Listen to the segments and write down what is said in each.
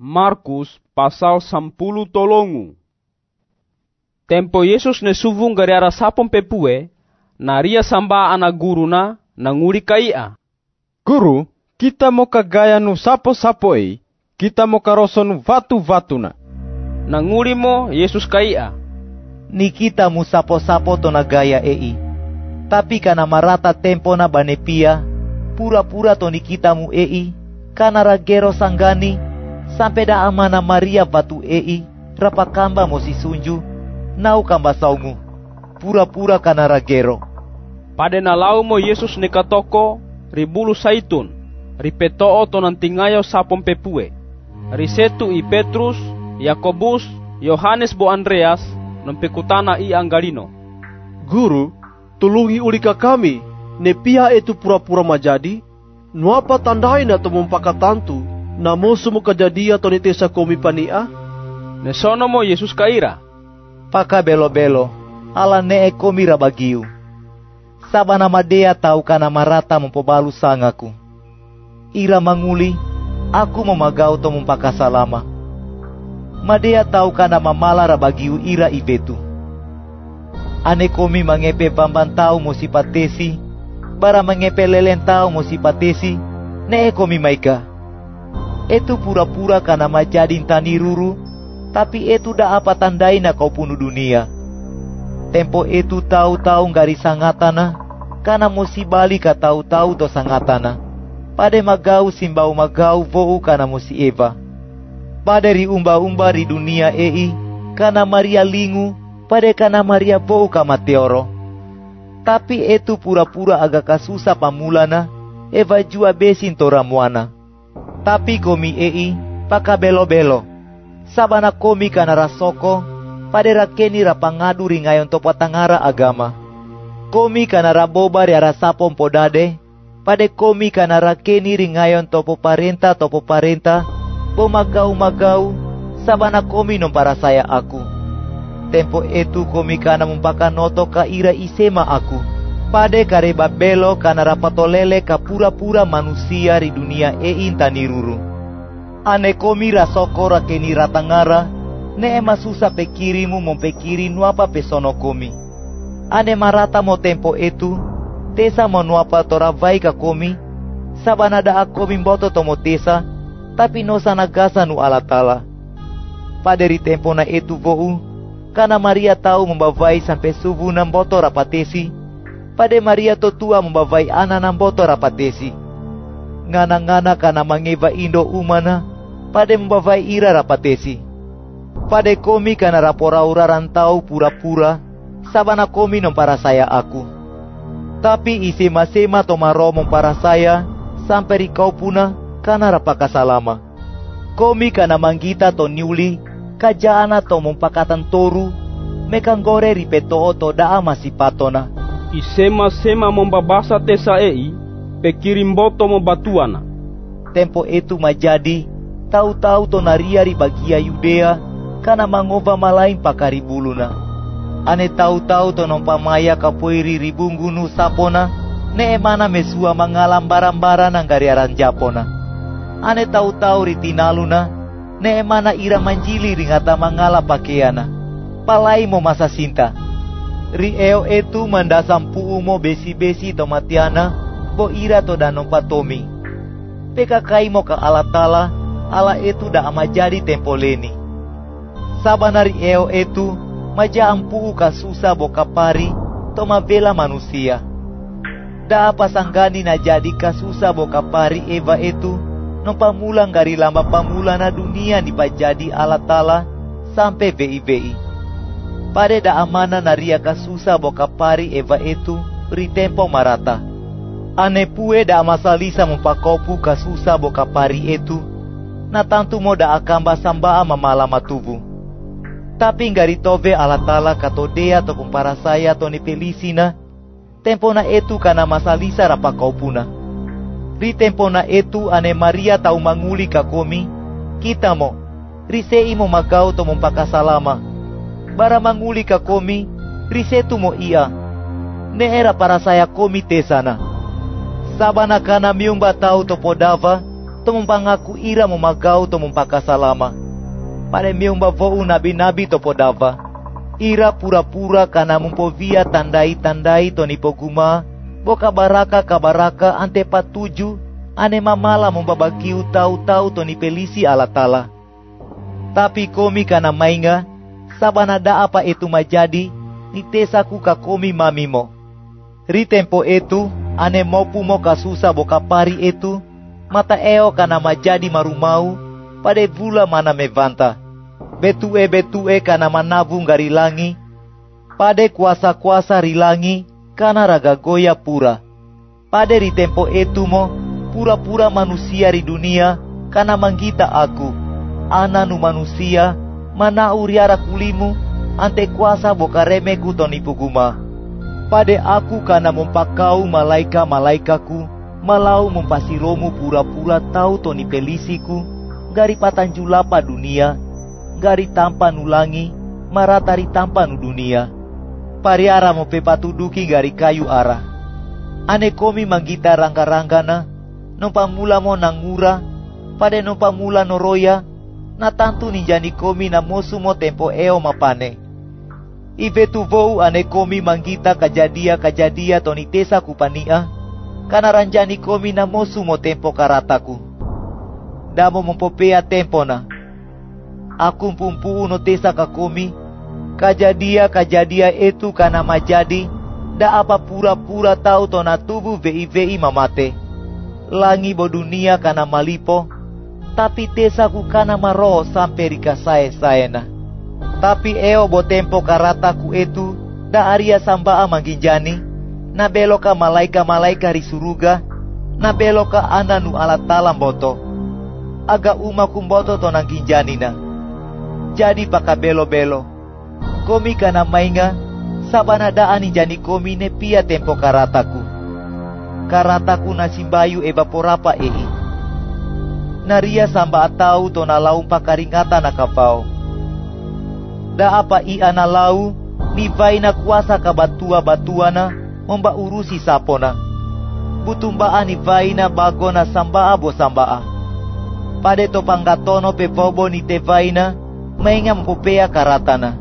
Markus pasal sampulu tolongu. Tempo Yesus ne suvung gari ara sapon pepue, naria samba ana guru na nanguri kaia. Guru, kita mo kagaya nu sapo-sapo ei, kita mo karoso nu vatu-vatu na. Nanguri mo Yesus kaia. Ni kita mu sapo-sapo to na gaya ei. Tapi kana marata tempo na banepia, pura-pura to ni kita mu ei, kana ragero sanggani, sampai da amana Maria batu ei, rapakamba mo si sunju, nau kamba saungu, pura-pura kana ragero. Pada na lau mo Yesus ne katoko, ribulu saitun, ripetoo to nantingayo sapon pepue. Risetu i Petrus, Yakobus, Yohanes bo Andreas, nempekutana i Anggalino. Guru, tulungi ulika kami, ne pihak itu pura-pura majadi, nuapa tandai na tumumpaka tantu, namo sumu kejadian to nitesa komi pania? Ne sono mo Yesus kaira. Paka belo-belo, ala ne komira bagiu. Sabana madea tau kana marata mempobalu sangaku. Ira manguli, aku memagau to mumpaka salama. Madea tau kana mamala rabagiu ira ibetu. Ane komi mangepe bamban tau mo sipatesi, bara mangepe lelen tau mo sipatesi, ne komi maika. Itu pura-pura kana majadin tani ruru, tapi itu da apa tandai na kau punuh dunia. Tempo itu tahu-tahu gari sangatana, kana musi bali ka tahu-tahu to sangatana. Pade magau simbau magau vou kana musi Eva. Pade ri umba-umba ri dunia ei, kana Maria lingu, pade kana Maria vou ka Mateoro. Tapi itu pura-pura agak kasusa pamulana, Eva jua besin tora muana. Tapi komi ei, paka belo-belo. Sabana komi kana rasoko, pade rakeni rapangadu ringayon to patangara agama. Komi kana raboba ri arasapon podade, pade komi kana rakeni ringayon topo parenta topo parenta, bo magau-magau, sabana komi nom para saya aku. Tempo itu komi kana mumpaka noto ka ira isema aku. Pade kare babelo kana rapatolele ka pura-pura manusia ri dunia e intani ruru. Ane komi rasoko rakeni ratangara, ne ema susa pekirimu mompekiri nuapa pesono komi. Ane marata mo tempo itu, tesa mo nuapa tora vai ka komi, sabana da komi boto tomo tesa, tapi no sanagasa nu alatala. Paderi tempo na itu vou, kana Maria tahu membawai sampai subuh nam boto rapatesi, pade Maria totua membawai ana nam boto rapatesi. Ngana-ngana kana mangeva indo umana, pade membawai ira rapatesi. Pade komi kana rapora-ura rantau pura-pura, sabana komi nom para saya aku. Tapi isema-sema tomaro para saya, sampai rikau puna kana rapaka salama. Komi kana manggita to niuli, kajana to mumpakatan toru, mekanggore ripeto to daa masipatona. Isema-sema membabasa tesa ei, pekirim boto mo batuana. Tempo itu majadi, tahu-tahu to naria ri bagia Yudea, kana mangova pakari buluna. Ane tahu-tahu to nompamaya kapoiri ribunggunu sapona, ne emana mesua mangalam barang-barang nanggari aran japona. Ane tahu-tahu ritinaluna, ne emana ira manjili ringata mangala pakeana. Palai mo masa sinta. Ri eo itu mandasam mo besi-besi tomatiana, bo ira to danom patomi. Pekakai mo ka alatala, ala itu da amajadi tempoleni. Sabanari eo itu, maja ampu ka susa boka pari, toma bela manusia. Da apa sanggani na jadi kasusa boka pari Eva itu, no pamulang gari lamba pamula na dunia ni pajadi alatala, sampai vei-vei. Pade da amana na ria kasusa boka pari Eva itu, ri tempo marata. Ane pue da amasalisa mumpakopu kasusa boka pari itu, na tantu mo da akamba sambaa mamala matubu. Tapi ngari tove alatala katodea to kumpara saya to ni pelisina, tempo na etu kana masalisa rapa kau puna. Ri tempo na etu ane Maria tau manguli ka komi, kita mo, risei mo magau to mumpaka salama. Bara manguli ka komi, risetu mo ia. Ne era para saya komi tesana. Sabana kana miumba tau to podava, tomumpangaku ira momagau tomumpakasalama. Pade miumba vou nabi-nabi topodava. Ira pura-pura kana mumpovia tandai-tandai tonipoguma, boka baraka kabaraka ante patuju, ane mamala membabakiu tau-tau tonipelisi alatala. Tapi komi kana mainga, sabanada apa itu majadi, nitesaku ka komi mamimo. Ri tempo itu, ane mopu mo kasusa boka pari itu, mata eo kana majadi marumau, pada vula mana mevanta. Betue betue kana manabung gari langi, pada kuasa-kuasa rilangi, kana raga goya pura. Pada ri tempo itu mo, pura-pura manusia di dunia, kana manggita aku, ananu manusia, mana uriara kulimu, ante kuasa boka remeku tonipu guma. Pade aku kana mempakau malaika-malaikaku, malau mempasiromu pura-pura tahu toni pelisiku, gari patanjulapa dunia, gari tanpa nulangi, maratari tanpa nu dunia. Pariara mo pepatuduki gari kayu arah. Ane komi manggita rangga-ranggana, nompa mula mo nangura, pada nompa mula noroya, na tantu ninjani komi na mosu mo tempo eo mapane. Ibe tu vou ane komi manggita kajadia kajadia toni tesa kupania, kana ranjani komi na mosu mo tempo karataku. Damo mempopea tempo na. Aku pumpu no tesa ka komi, kajadia kajadia itu kana majadi, da apa pura-pura tahu tona tubuh vei-vei mamate. Langi bo dunia kana malipo, tapi tesaku kana maro sampai rikasae saena. Tapi eo bo tempo karataku itu, da aria sambaa manginjani, na beloka malaika-malaika risuruga, na beloka ananu alat boto. Aga uma kumboto to na. Jadi paka belo-belo. Komi kana mainga, sabana daan jani komi ne pia tempo karataku. Karataku na simbayu evaporapa ei. Naria samba atau to na laung pakaringata na kapau da apa ia na lau ni vaina kuasa kabatua batuana momba urusi sapona. Butumbaa ni vaina bagona sambaa bo sambaa pade to panggatono pe bobo ni te vaina menga mpopea karatana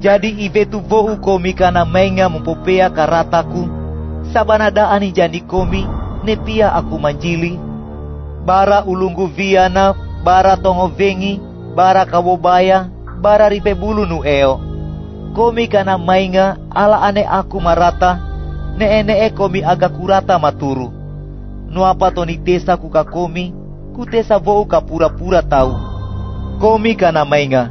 jadi ivetu vohu komi kana menga mpopea karataku sabana daani jani komi nepia aku manjili bara ulunggu viana bara tongo vengi bara kabobaya bara ripe bulu nu eo. Komi kana mainga ala ane aku marata, ne ene e komi aga kurata maturu. Nu apa toni tesa kuka komi, ku tesa vou ka pura-pura tau. Komi kana mainga,